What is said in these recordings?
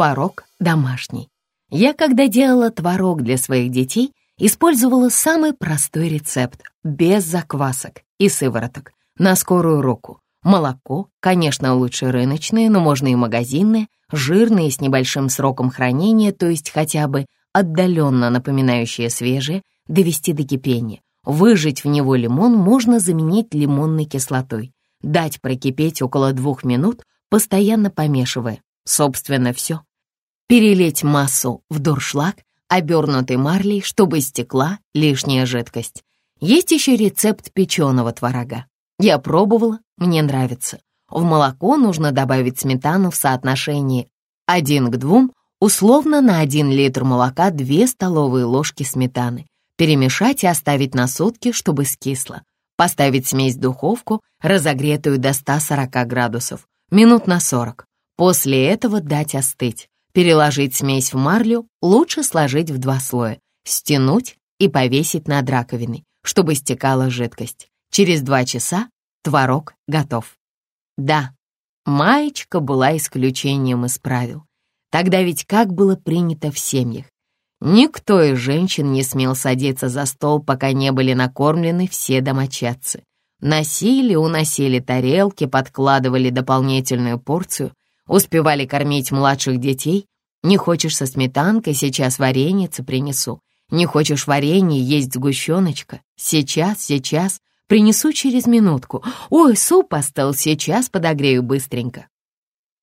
Творог домашний. Я, когда делала творог для своих детей, использовала самый простой рецепт, без заквасок и сывороток, на скорую руку. Молоко, конечно, лучше рыночное, но можно и магазинное, жирное с небольшим сроком хранения, то есть хотя бы отдаленно напоминающее свежее, довести до кипения. Выжать в него лимон можно заменить лимонной кислотой. Дать прокипеть около двух минут, постоянно помешивая. Собственно, все. Перелить массу в дуршлаг, обернутый марлей, чтобы стекла лишняя жидкость. Есть еще рецепт печеного творога. Я пробовала, мне нравится. В молоко нужно добавить сметану в соотношении 1 к 2, условно на 1 литр молока 2 столовые ложки сметаны. Перемешать и оставить на сутки, чтобы скисло. Поставить смесь в духовку, разогретую до 140 градусов, минут на 40. После этого дать остыть. Переложить смесь в марлю, лучше сложить в два слоя, стянуть и повесить над раковиной, чтобы стекала жидкость. Через два часа творог готов. Да, маечка была исключением из правил. Тогда ведь как было принято в семьях? Никто из женщин не смел садиться за стол, пока не были накормлены все домочадцы. Носили, уносили тарелки, подкладывали дополнительную порцию, успевали кормить младших детей. Не хочешь со сметанкой, сейчас вареница принесу. Не хочешь варенье, есть сгущеночка. Сейчас, сейчас, принесу через минутку. Ой, суп остыл, сейчас подогрею быстренько.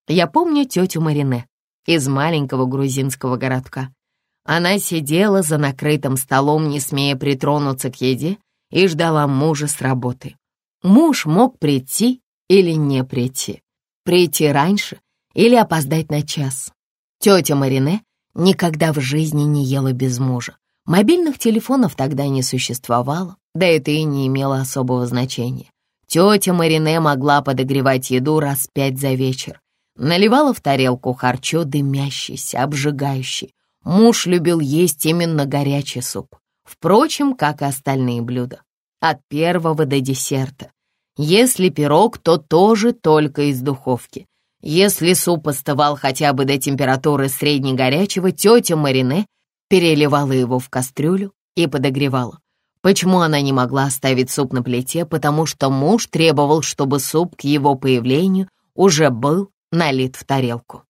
Я помню тетю Марине из маленького грузинского городка. Она сидела за накрытым столом, не смея притронуться к еде, и ждала мужа с работы. Муж мог прийти или не прийти, прийти раньше или опоздать на час. Тетя Марине никогда в жизни не ела без мужа. Мобильных телефонов тогда не существовало, да это и не имело особого значения. Тетя Марине могла подогревать еду раз пять за вечер. Наливала в тарелку харчо дымящийся, обжигающий, Муж любил есть именно горячий суп. Впрочем, как и остальные блюда. От первого до десерта. Если пирог, то тоже только из духовки. Если суп остывал хотя бы до температуры среднегорячего, тетя Марине переливала его в кастрюлю и подогревала. Почему она не могла оставить суп на плите? Потому что муж требовал, чтобы суп к его появлению уже был налит в тарелку.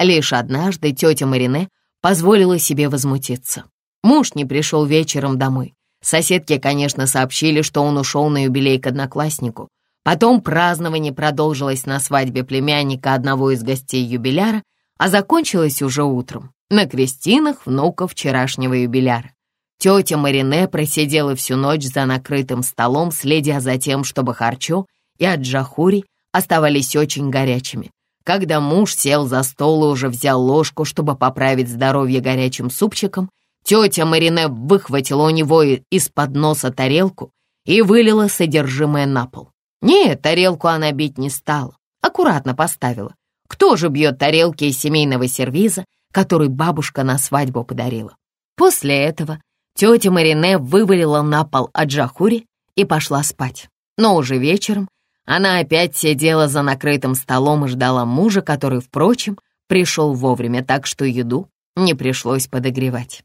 Лишь однажды тетя Марине позволила себе возмутиться. Муж не пришел вечером домой. Соседки, конечно, сообщили, что он ушел на юбилей к однокласснику. Потом празднование продолжилось на свадьбе племянника одного из гостей юбиляра, а закончилось уже утром, на крестинах внуков вчерашнего юбиляра. Тетя Марине просидела всю ночь за накрытым столом, следя за тем, чтобы харчо и аджахури оставались очень горячими. Когда муж сел за стол и уже взял ложку, чтобы поправить здоровье горячим супчиком, тетя Марине выхватила у него из-под носа тарелку и вылила содержимое на пол. Нет, тарелку она бить не стала, аккуратно поставила. Кто же бьет тарелки из семейного сервиза, который бабушка на свадьбу подарила? После этого тетя Марине вывалила на пол аджахури и пошла спать. Но уже вечером она опять сидела за накрытым столом и ждала мужа, который, впрочем, пришел вовремя, так что еду не пришлось подогревать.